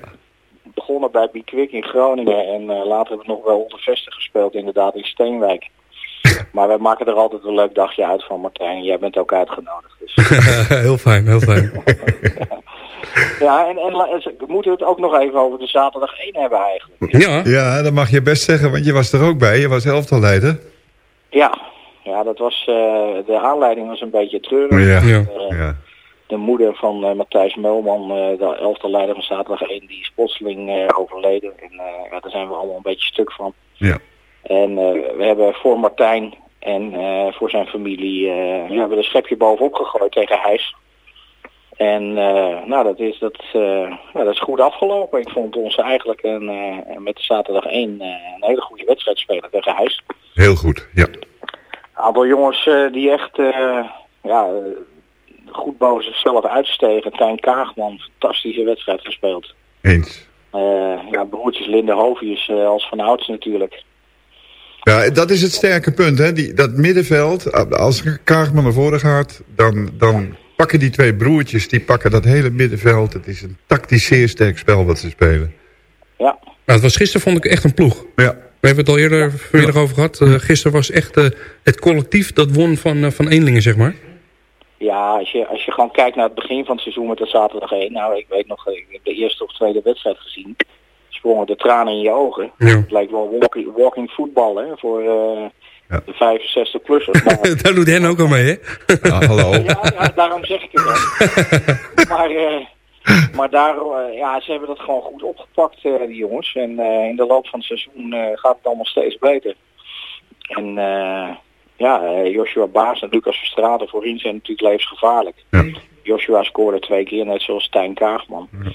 Begonnen bij Creek in Groningen en later hebben we nog wel Olde Vesten gespeeld, inderdaad in Steenwijk. [LAUGHS] maar wij maken er altijd een leuk dagje uit van Martijn. Jij bent ook uitgenodigd. Dus. [LAUGHS] heel fijn, heel fijn. [LAUGHS] Ja, en, en we moeten het ook nog even over de zaterdag 1 hebben eigenlijk. Ja. Ja, dat mag je best zeggen, want je was er ook bij. Je was elftalleider. Ja, ja dat was, uh, de aanleiding was een beetje treurig. Ja. Ja. Uh, ja. De moeder van uh, Matthijs Melman, de elftalleider van zaterdag 1, die is plotseling overleden. En ja, daar zijn we allemaal een beetje stuk van. Ja. En we hebben voor Martijn en voor zijn familie, we hebben een schepje bovenop gegooid tegen Hijs. En nou, dat is, dat, nou, dat is goed afgelopen. Ik vond ons eigenlijk een, met de zaterdag 1 een hele goede wedstrijd spelen tegen Huis. Heel goed, ja. Een aantal jongens die echt ja, goed boven zichzelf uitstegen. Tijn Kaagman, fantastische wedstrijd gespeeld. Eens. Eh, ja, broertjes Linde Hovius uh, als van ouds natuurlijk. Ja, dat is het sterke punt. Hè? Die, dat middenveld, als Kaagman naar voren gaat... dan, dan pakken die twee broertjes, die pakken dat hele middenveld. Het is een tactisch zeer sterk spel wat ze spelen. Ja. Nou, het was gisteren vond ik echt een ploeg. Ja. We hebben het al eerder vanmiddag over gehad. Uh, gisteren was echt uh, het collectief dat won van, uh, van eenlingen, zeg maar. Ja, als je, als je gewoon kijkt naar het begin van het seizoen met de zaterdag 1. Nou, ik weet nog, ik heb de eerste of tweede wedstrijd gezien. Sprongen de tranen in je ogen. Ja. Het lijkt wel walking, walking voetbal, hè, voor ja. de 65-plussers. [LAUGHS] Maar... Daar doet hen ook al mee, hè? Ja, hallo. ja, ja, daarom zeg ik het ook. [LAUGHS] maar... Maar daar, uh, ja, ze hebben dat gewoon goed opgepakt, uh, die jongens. En uh, in de loop van het seizoen gaat het allemaal steeds beter. En ja, Joshua Baas en Lucas Verstraten voorin zijn natuurlijk levensgevaarlijk. Ja. Joshua scoorde twee keer, net zoals Stijn Kaagman. Ja.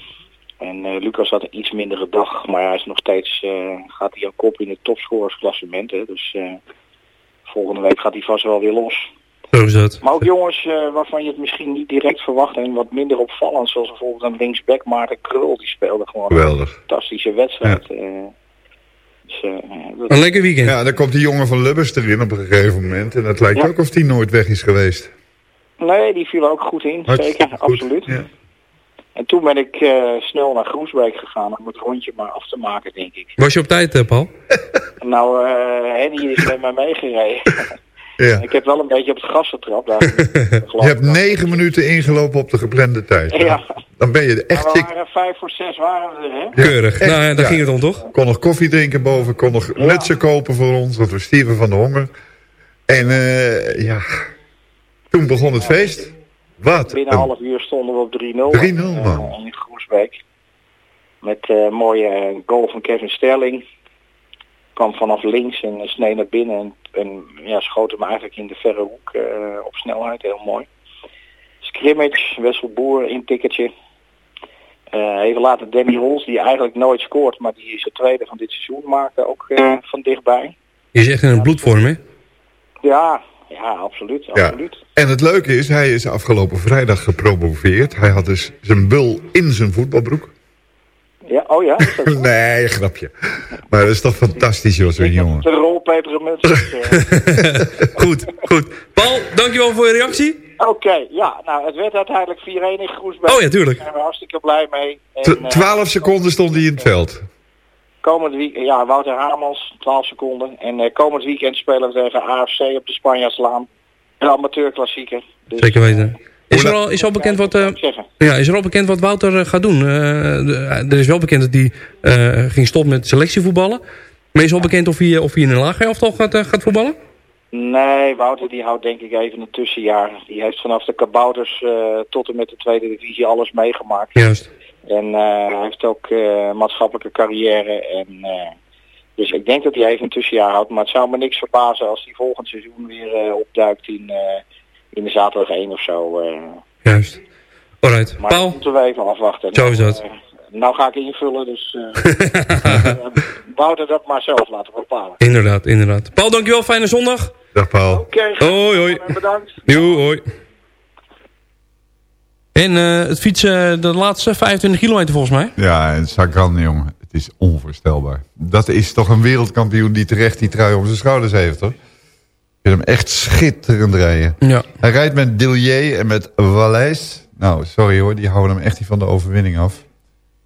En Lucas had een iets mindere dag, maar hij is nog steeds, gaat hij al kop in het topscorersklassement. Hè? Dus volgende week gaat hij vast wel weer los. Zo is dat. Maar ook jongens waarvan je het misschien niet direct verwacht en wat minder opvallend. Zoals bijvoorbeeld een linksback Maarten Krul. Die speelde gewoon Geweldig. een fantastische wedstrijd. Ja. Dus, uh, dat... Een lekker weekend. Ja, dan komt die jongen van Lubbers erin op een gegeven moment. En het lijkt ja. ook of die nooit weg is geweest. Nee, die viel ook goed in. Zeker, goed. absoluut. Ja. En toen ben ik uh, snel naar Groesbeek gegaan om het rondje maar af te maken, denk ik. Was je op tijd, uh, Paul? [LAUGHS] nou, uh, Henny is met mij meegereden. [LAUGHS] Ja. Ik heb wel een beetje op het gas getrapt. Daar, [LAUGHS] je hebt negen minuten ingelopen op de geplande tijd. Ja. Dan ben je echt... Maar we waren vijf voor zes waren we er, hè? Keurig. Echt, nou, daar ging het om, toch? Kon nog koffie drinken boven, kon nog ja. nutsen kopen voor ons, want we stierven van de honger. En uh, ja, toen begon het feest. Wat? Binnen een half uur stonden we op 3-0. 3-0, man. Uh, in Groesbeek. Met uh, mooie goal van Kevin Sterling. Kwam vanaf links en snee naar binnen en, en ja, schoot hem eigenlijk in de verre hoek uh, op snelheid. Heel mooi. Scrimmage, Wessel Boer, intikkertje. Uh, even later Danny Hols, die eigenlijk nooit scoort, maar die is het tweede van dit seizoen maken, ook uh, van dichtbij. Je is echt in een bloedvorm, hè? Ja, ja, absoluut. absoluut. Ja. En het leuke is, hij is afgelopen vrijdag gepromoveerd. Hij had dus zijn bul in zijn voetbalbroek. Ja, oh ja? [LAUGHS] nee, grapje. Maar dat is toch fantastisch, joh, zo'n jongen. De rol pepermunt. [LAUGHS] [LAUGHS] goed, goed. Paul, dankjewel voor je reactie. Oké, okay, ja. Nou, het werd uiteindelijk 4-1 in Groesbeek. Oh ja, tuurlijk. Daar zijn we hartstikke blij mee. En, 12 uh, seconden stond hij in het veld. Komend weekend, ja, Wouter Hamels, 12 seconden. En uh, komend weekend spelen we tegen AFC op de Spanjaarslaan. Een amateurklassieker. Dus, Zeker weten. Is er al, is al bekend wat, uh, ja, is er al bekend wat Wouter uh, gaat doen? Uh, de, er is wel bekend dat hij ging stoppen met selectievoetballen. Maar is al bekend of hij, of hij in een lager elftal gaat, gaat voetballen? Nee, Wouter die houdt denk ik even een tussenjaar. Die heeft vanaf de kabouters tot en met de tweede divisie alles meegemaakt. Juist. En hij heeft ook maatschappelijke carrière. En, dus ik denk dat hij even een tussenjaar houdt. Maar het zou me niks verbazen als hij volgend seizoen weer opduikt in in de zaterdag 1 of zo. Uh. Juist. Alright. Maar Paul? moeten we even afwachten. Zo is dat. Uh, nou ga ik invullen, dus uh, [LAUGHS] Wouter dat maar zelf laten bepalen. Inderdaad, inderdaad. Paul, dankjewel. Fijne zondag. Dag Paul. Oké. Okay, hoi, hoi. Bedankt. Jo, hoi. En het fietsen de laatste 25 kilometer volgens mij. Ja, en Sagan, jongen. Het is onvoorstelbaar. Dat is toch een wereldkampioen die terecht die trui om zijn schouders heeft, hoor. Ik vind hem echt schitterend rijden. Ja. Hij rijdt met Dillier en met Valais. Nou, sorry hoor, die houden hem echt niet van de overwinning af.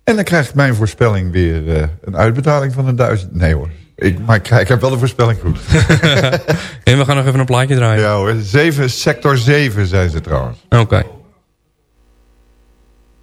En dan krijgt mijn voorspelling weer uh, een uitbetaling van een duizend... Nee hoor, ik, maar ik, ik heb wel de voorspelling goed. [LAUGHS] en we gaan nog even een plaatje draaien. Ja hoor, zeven, sector 7 zijn ze trouwens. Oké. Okay.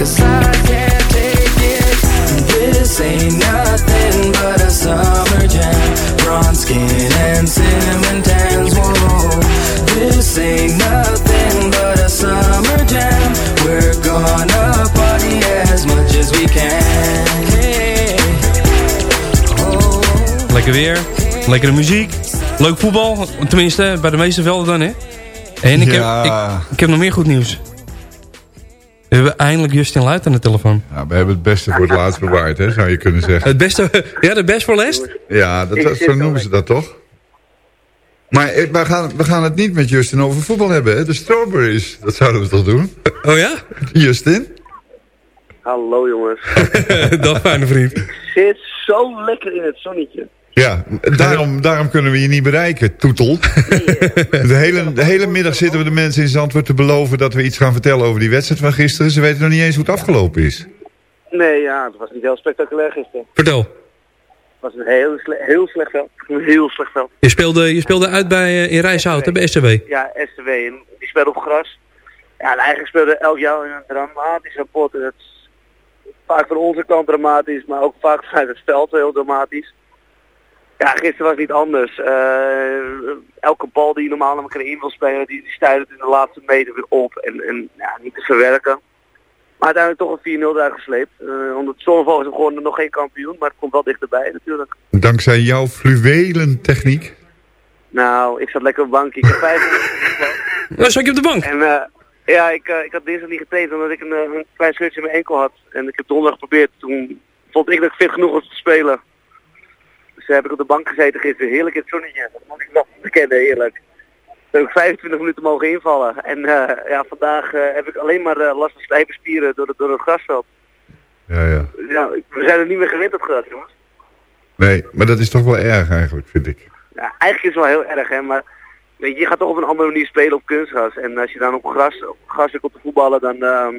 Cause I can't take it. This ain't nothing but a summer jam. Bronze skin and cinnamon tans. Whoa, this ain't nothing but a summer jam. We're gonna party as much as we can. Hey. Oh. Lekker weer, lekkere muziek, leuk voetbal. Tenminste, bij de meeste velden dan, hè? En ik, Ja. heb, ik, ik heb nog meer goed nieuws. We hebben eindelijk Justin Luit aan de telefoon. Ja, we hebben het beste voor het laatst bewaard, hè, zou je kunnen zeggen. Het beste, ja, de best voor les? Ja, dat, dat- zo noemen ze dat toch? Maar eh, we gaan, we gaan het niet met Justin over voetbal hebben, hè? De strawberries, dat zouden we toch doen? Oh ja? Justin? Hallo jongens. [LAUGHS] Dag fijne vriend. Zit zo lekker in het zonnetje. Ja, daarom, daarom kunnen we je niet bereiken, toetel. De hele, de hele middag zitten we de mensen in Zandvoort te beloven... dat we iets gaan vertellen over die wedstrijd van gisteren. Ze weten nog niet eens hoe het afgelopen is. Nee, ja, het was niet heel spectaculair gisteren. Vertel. Het was een heel, sle heel slecht veld. Een heel slecht veld. Je speelde, je speelde uit bij, eh, in Rijshout, bij STW. Ja, STW. En die speelde op gras. Ja, en eigenlijk speelde elk jaar een dramatische pot. En het is vaak van onze kant dramatisch, maar ook vaak [LAUGHS] vanuit het veld heel dramatisch. Ja, gisteren was het niet anders. Eh, elke bal die je normaal naar elkaar in wil spelen, die, die stuit het in de laatste meter weer op. En, en ja, niet te verwerken. Maar uiteindelijk toch een 4-0 eruit gesleept. Uh, omdat Zonnevogels is gewoon nog geen kampioen, maar het komt wel dichterbij natuurlijk. Dankzij jouw fluwelen techniek. Nou, ik zat lekker op de bank. Ik heb [LAUGHS] vijf Nou, zat je op de bank? En eh, ja, ik, eh, ik had dinsdag niet getraind omdat ik een, een klein scheurtje in mijn enkel had. En ik heb donderdag geprobeerd. Toen vond ik dat ik fit genoeg was te spelen. Heb ik op de bank gezeten gisteren. Heerlijk in het zonnetje. Dat moet ik nog bekennen, heerlijk. Toen heb ik 25 minuten mogen invallen. En eh, ja, vandaag eh, heb ik alleen maar eh, last van stijve spieren door, het- door het grasveld. Ja, ja. Ja, we zijn er niet meer gewend op gras, jongens. Nee, maar dat is toch wel erg eigenlijk, vind ik. Ja, eigenlijk is het wel heel erg, hè, maar weet je, je gaat toch op een andere manier spelen op kunstgras. En als je dan op gras, op gras komt te voetballen, dan ehm,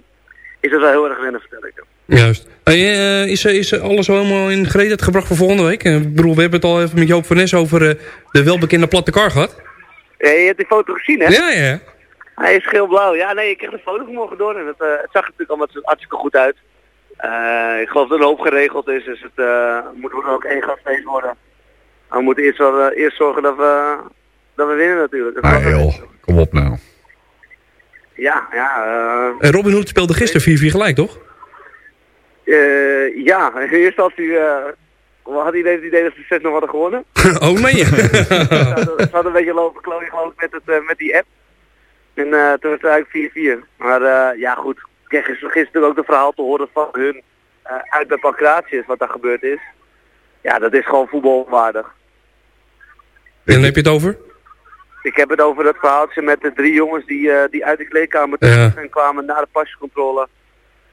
is dat wel heel erg wennen, vertel ik. Juist. Hey, eh, is, is alles helemaal in gereedheid gebracht voor volgende week? Eh, Ik bedoel, we hebben het al even met Joop van Nes over eh, de welbekende platte kar gehad. Ja, je hebt die foto gezien, hè? Ja, ja. Hij is geel-blauw. Ja, nee, ik kreeg de foto vanmorgen door en het, eh, het zag er natuurlijk allemaal hartstikke goed uit. Eh, ik geloof dat er een hoop geregeld is, dus het eh, moet er ook één gastfeest worden. Maar we moeten eerst, wel, eh, eerst zorgen dat we, dat we winnen natuurlijk. Dat Ah, joh, kom op nou. Ja, ja. En Robin Hood speelde gisteren 4-4 gelijk, toch? Eh, ja, in eerste instantie uh, we hadden idee, het idee dat ze 6 nog hadden gewonnen. [LAUGHS] oh, je? [LAUGHS] Ze hadden- een beetje lopen klooien geloof ik met, het, eh, met die app. En eh, toen was het eigenlijk 4-4. Maar eh, ja goed, ik kreeg gisteren ook het verhaal te horen van hun eh, uit bij Pancratius wat daar gebeurd is. Ja, dat is gewoon voetbalwaardig. En dan heb je het over? Ik heb het over dat verhaaltje met de drie jongens die, eh, die uit de kleedkamer Ja. kwamen na de pasjecontrole.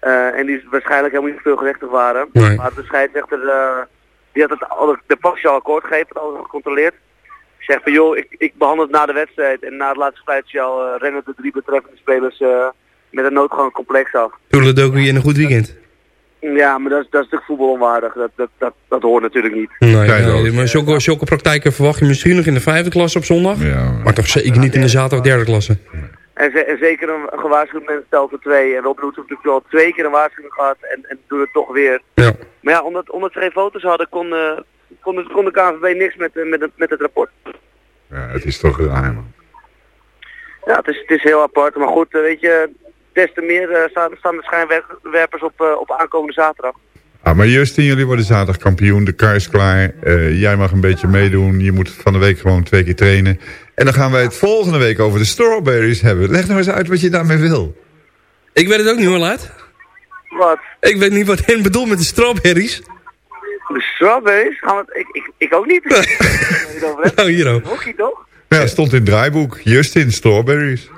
Eh, en die waarschijnlijk helemaal niet veel gerechtig waren. Nee. Maar de scheidsrechter, eh, die had het, al- de pasje al akkoord gegeven, alles al gecontroleerd. Zegt van joh, ik, ik behandel het na de wedstrijd. En na het laatste fluitje al eh, rennen de drie betreffende spelers eh, met een noodgang complex af. Toedeledokie en een goed weekend. Ja, maar dat is, dat is natuurlijk voetbalonwaardig. Dat, dat, dat, dat hoort natuurlijk niet. Nee, nee, maar zulke, zulke praktijken verwacht je misschien nog in de vijfde klasse op zondag. Ja, Maar toch zeker niet in de zaterdag derde klasse. En, ze- en zeker een, gewaarschuwd mens stelt voor twee. En Rob Loets heeft natuurlijk al twee keer een waarschuwing gehad en, en doet het toch weer. Ja. Maar ja, omdat, omdat ze geen foto's hadden, kon, eh, kon, de, kon de KNVB niks met, eh, met, het, met het rapport. Ja, het is toch raar, man. Ja, het is, het is heel apart. Maar goed, eh, weet je, des te meer staan, staan de schijnwerpers op, op aankomende zaterdag. Ah, maar Justin, jullie worden zaterdag kampioen. De kar is klaar. Eh, jij mag een beetje meedoen. Je moet van de week gewoon twee keer trainen. En dan gaan wij het volgende week over de strawberries hebben. Leg nou eens uit wat je daarmee wil. Ik weet het ook niet hoor, Laat. Wat? Ik weet niet wat hen bedoelt met de strawberries. De strawberries? Het, ik, ik, ik ook niet. [LAUGHS] Nou, hier ook. Hockey toch? Ja, stond in het draaiboek. Justin, strawberries.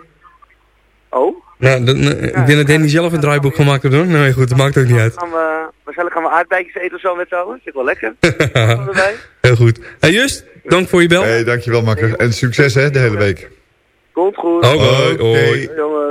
Oh? Nou, dan, eh, ik denk dat Henny zelf een draaiboek gemaakt heeft hoor. Nee goed, dat maakt ook niet uit. Waarschijnlijk gaan we aardbeidjes eten of zo met z'n allen. Vind ik wel lekker. [LAUGHS] Heel goed. Hey Just, dank voor je bel. Hey, dankjewel makker. En succes hè, de hele week. Komt goed. Hoi, hoi.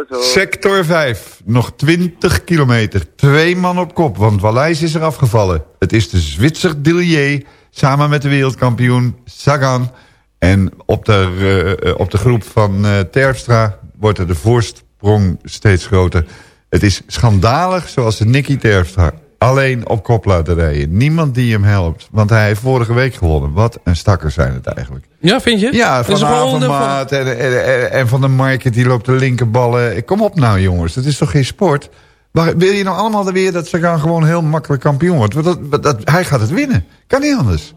Sector 5. Nog 20 kilometer. Twee man op kop, want Wallijs is er afgevallen. Het is de Zwitser Dillier samen met de wereldkampioen Sagan. En op de, eh, eh, op de groep van Terpstra wordt er de voorsprong steeds groter. Het is schandalig zoals de Nicky Terpstra alleen op kop laten rijden. Niemand die hem helpt, want hij heeft vorige week gewonnen. Wat een stakker zijn het eigenlijk. Ja, vind je? Ja, van de- Avermaat en, en, en, van de Market die loopt de linkerballen. Kom op nou jongens, dat is toch geen sport? Maar wil je nou allemaal er weer dat ze gaan gewoon heel makkelijk kampioen worden? Want dat, dat, hij gaat het winnen. Kan niet anders.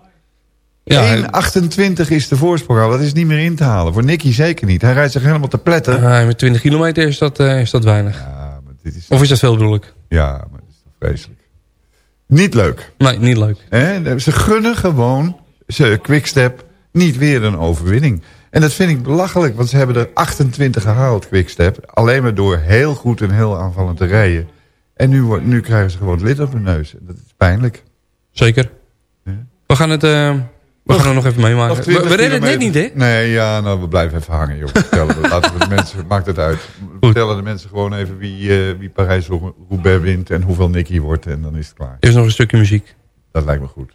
Ja, hij- 1,28 is de voorsprong. Dat is niet meer in te halen. Voor Nicky zeker niet. Hij rijdt zich helemaal te pletten. Ah, met 20 kilometer is dat, eh, is dat weinig. Ja, maar dit is, Of is dat veel bedoel ik? ja, maar dat is toch vreselijk. Niet leuk. Nee, niet leuk. Hè? Ze gunnen gewoon ze Quickstep niet weer een overwinning. En dat vind ik belachelijk, want ze hebben er 28 gehaald, Quickstep. Alleen maar door heel goed en heel aanvallend te rijden. En nu, wordt- nu krijgen ze gewoon het lid op hun neus. Dat is pijnlijk. Zeker. Ja. We gaan het, eh, we gaan nog even meemaken. We, 20 we redden het net niet, hè? Nee, ja, nou, we blijven even hangen, joh. [LAUGHS] Vertellen we. Laten we de mensen, maakt het uit. We vertellen de mensen gewoon even wie, eh, wie Parijs-Roubaix wint en hoeveel Nicky wordt. En dan is het klaar. Eerst nog een stukje muziek. Dat lijkt me goed.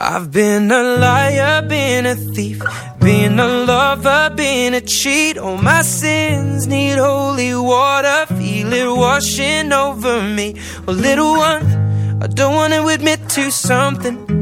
I've been a liar, been a thief, been a lover, been a cheat. All my sins need holy water, feel it washing over me. Well, little one, I don't want to admit to something.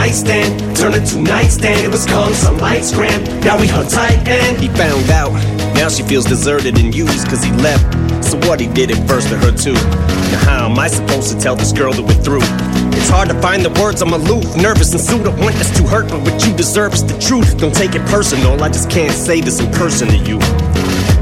run. One night stand turned into nightstand. It was called some lights gram. Now we hung tight and he found out. Now she feels deserted and used cause he left. So what he did it first to her too. Now how am I supposed to tell this girl that we're through? It's hard to find the words, I'm aloof, nervous and sued. I want this to hurt, but what you deserve is the truth. Don't take it personal, I just can't say this in person to you.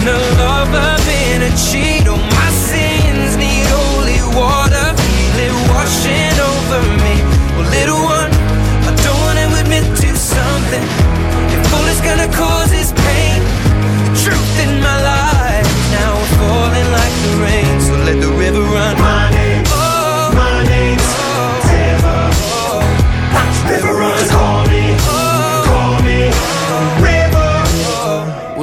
been a cheat. All my sins need holy water, feel it washing over me. Little one, I don't wanna admit to something. Gonna cause is pain, the truth in my life now falling like the rain. So let the river run. My name, oh, my name's oh, River. Oh, river runs. Call me, oh, call me. Oh,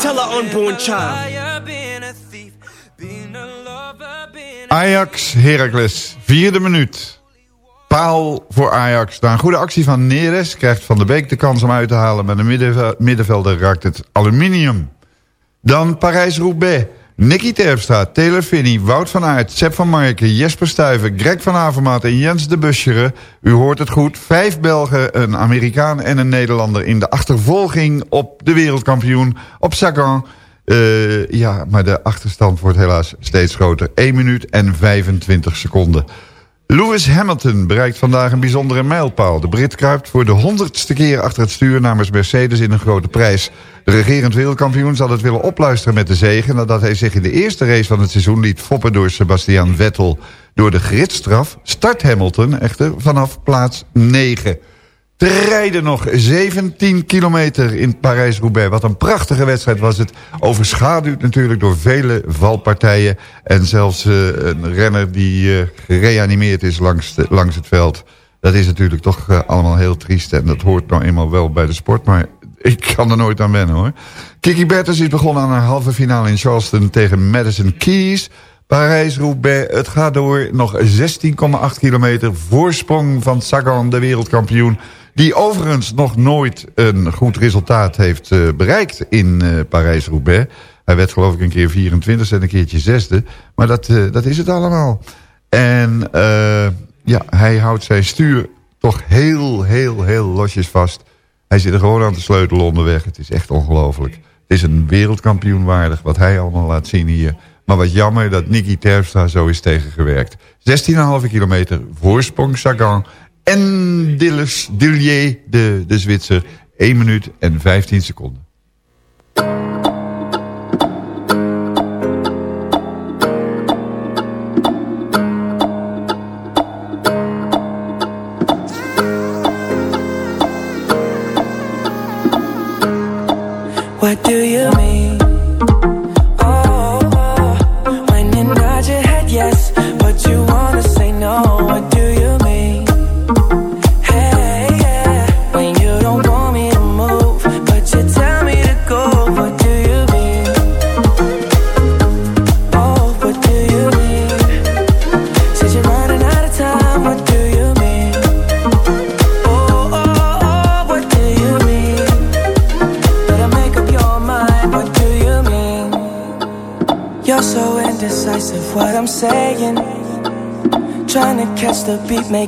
tell our unborn child? Ajax Heracles, vierde minuut. Paal voor Ajax. Na een goede actie van Neres krijgt Van der Beek de kans om uit te halen. Met een middenvelder raakt het aluminium. Dan Parijs-Roubaix. Nicky Terpstra, Taylor Finney, Wout van Aert, Sepp van Marken, Jesper Stuyven, Greg van Avermaat en Jens de Buscheren. U hoort het goed, vijf Belgen, een Amerikaan en een Nederlander in de achtervolging op de wereldkampioen op Sagan. Uh, ja, maar de achterstand wordt helaas steeds groter. 1 minuut en 25 seconden. Lewis Hamilton bereikt vandaag een bijzondere mijlpaal. De Brit kruipt voor de honderdste keer achter het stuur namens Mercedes in een grote prijs. De regerend wereldkampioen zal het willen opluisteren met de zegen... nadat hij zich in de eerste race van het seizoen liet foppen door Sebastian Vettel. Door de gridstraf start Hamilton echter vanaf plaats 9. Te rijden nog 17 kilometer in Parijs-Roubaix. Wat een prachtige wedstrijd was het. Overschaduwd natuurlijk door vele valpartijen. En zelfs uh, een renner die uh, gereanimeerd is langs, langs het veld. Dat is natuurlijk toch uh, allemaal heel triest. En dat hoort nou eenmaal wel bij de sport. Maar ik kan er nooit aan wennen hoor. Kiki Bertens is begonnen aan een halve finale in Charleston tegen Madison Keys. Parijs-Roubaix, het gaat door. Nog 16,8 kilometer voorsprong van Sagan, de wereldkampioen. Die overigens nog nooit een goed resultaat heeft uh, bereikt in uh, Parijs-Roubaix. Hij werd geloof ik een keer 24 en een keertje zesde. Maar dat, uh, dat is het allemaal. En ja, hij houdt zijn stuur toch heel, heel, heel losjes vast. Hij zit er gewoon aan te sleutelen onderweg. Het is echt ongelooflijk. Het is een wereldkampioen waardig wat hij allemaal laat zien hier. Maar wat jammer dat Nicky Terpstra zo is tegengewerkt. 16,5 kilometer voorsprong Sagan. En Dilles, Dillier, de, de Zwitser, 1 minuut en 15 seconden.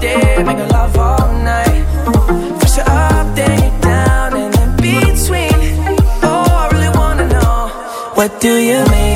Making love all night. Up, then down, and in between. Oh, I really wanna know what do you mean?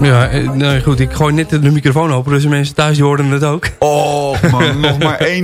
Ja, nee, goed. Ik gooi net de microfoon open, dus de mensen thuis die hoorden het ook. Oh man, [LAUGHS] nog maar 1-10.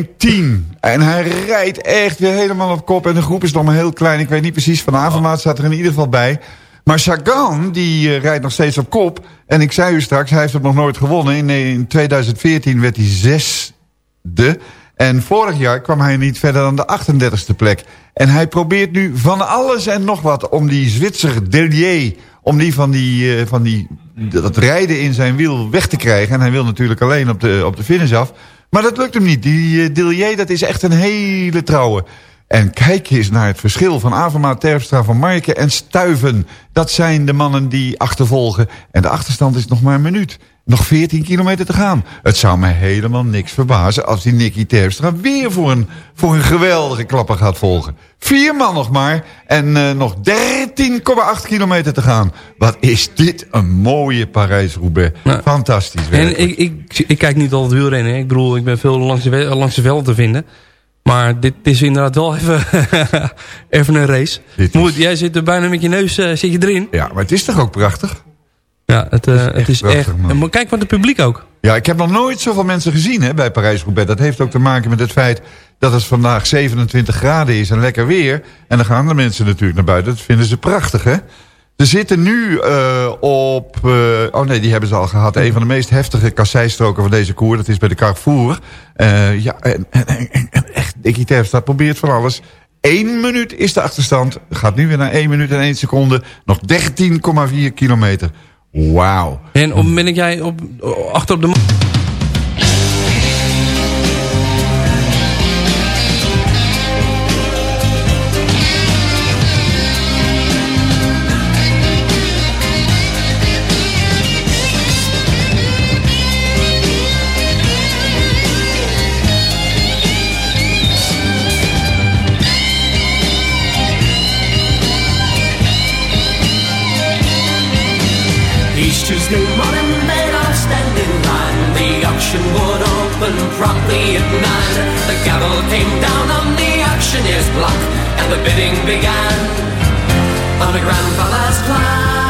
En hij rijdt echt weer helemaal op kop. En de groep is nog maar heel klein. Ik weet niet precies, van Avermaat staat er in ieder geval bij. Maar Sagan, die eh, rijdt nog steeds op kop. En ik zei u straks, hij heeft het nog nooit gewonnen. In, eh, in 2014 werd hij zesde. En vorig jaar kwam hij niet verder dan de 38e plek. En hij probeert nu van alles en nog wat om die Zwitser Delier... om die van, die, eh, van die, dat rijden in zijn wiel weg te krijgen. En hij wil natuurlijk alleen op de, op de finish af. Maar dat lukt hem niet. Die uh, Delier, dat is echt een hele trouwe. En kijk eens naar het verschil van Avermaat, Terpstra, Van Marken en Stuiven. Dat zijn de mannen die achtervolgen. En de achterstand is nog maar een minuut. Nog 14 kilometer te gaan. Het zou mij helemaal niks verbazen als die Nicky Terpstra weer voor een, voor een geweldige klapper gaat volgen. Vier man nog maar en uh, nog 13,8 kilometer te gaan. Wat is dit een mooie Parijs-Roubaix. Fantastisch werk. En ik, ik, ik kijk niet altijd wielrennen. hè. Ik bedoel, ik ben veel langs de, langs de velden te vinden. Maar dit is inderdaad wel even, [LAUGHS] even een race. Moet, jij zit er bijna met je neus eh, zit je erin. Ja, maar het is toch ook prachtig? Ja, het, eh, het is prachtig, echt... Maar kijk wat het publiek ook. Ja, ik heb nog nooit zoveel mensen gezien hè, bij Parijs-Roubaix. Dat heeft ook te maken met het feit dat het vandaag 27 graden is en lekker weer. En dan gaan de mensen natuurlijk naar buiten. Dat vinden ze prachtig, hè? Ze zitten nu eh, op... eh, oh nee, die hebben ze al gehad. Een van de meest heftige kasseistroken van deze koer. Dat is bij de Carrefour. Eh, ja, en, en, en, en echt, Dickie Terpstra probeert van alles. Eén minuut is de achterstand. Gaat nu weer naar 1 minuut en 1 seconde. Nog 13,4 kilometer. Wauw. En op, ik jij op, achter op de... promptly at nine. The gavel came down on the auctioneer's block, and the bidding began on a grandfather's climb. Next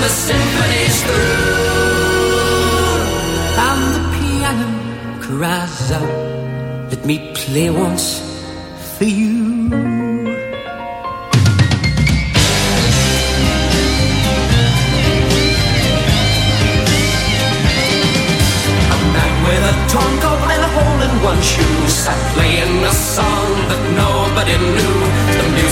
the symphony's through. And the piano cries out, let me play once for you. With a torn coat and a hole in one shoe sat playing a song that nobody knew.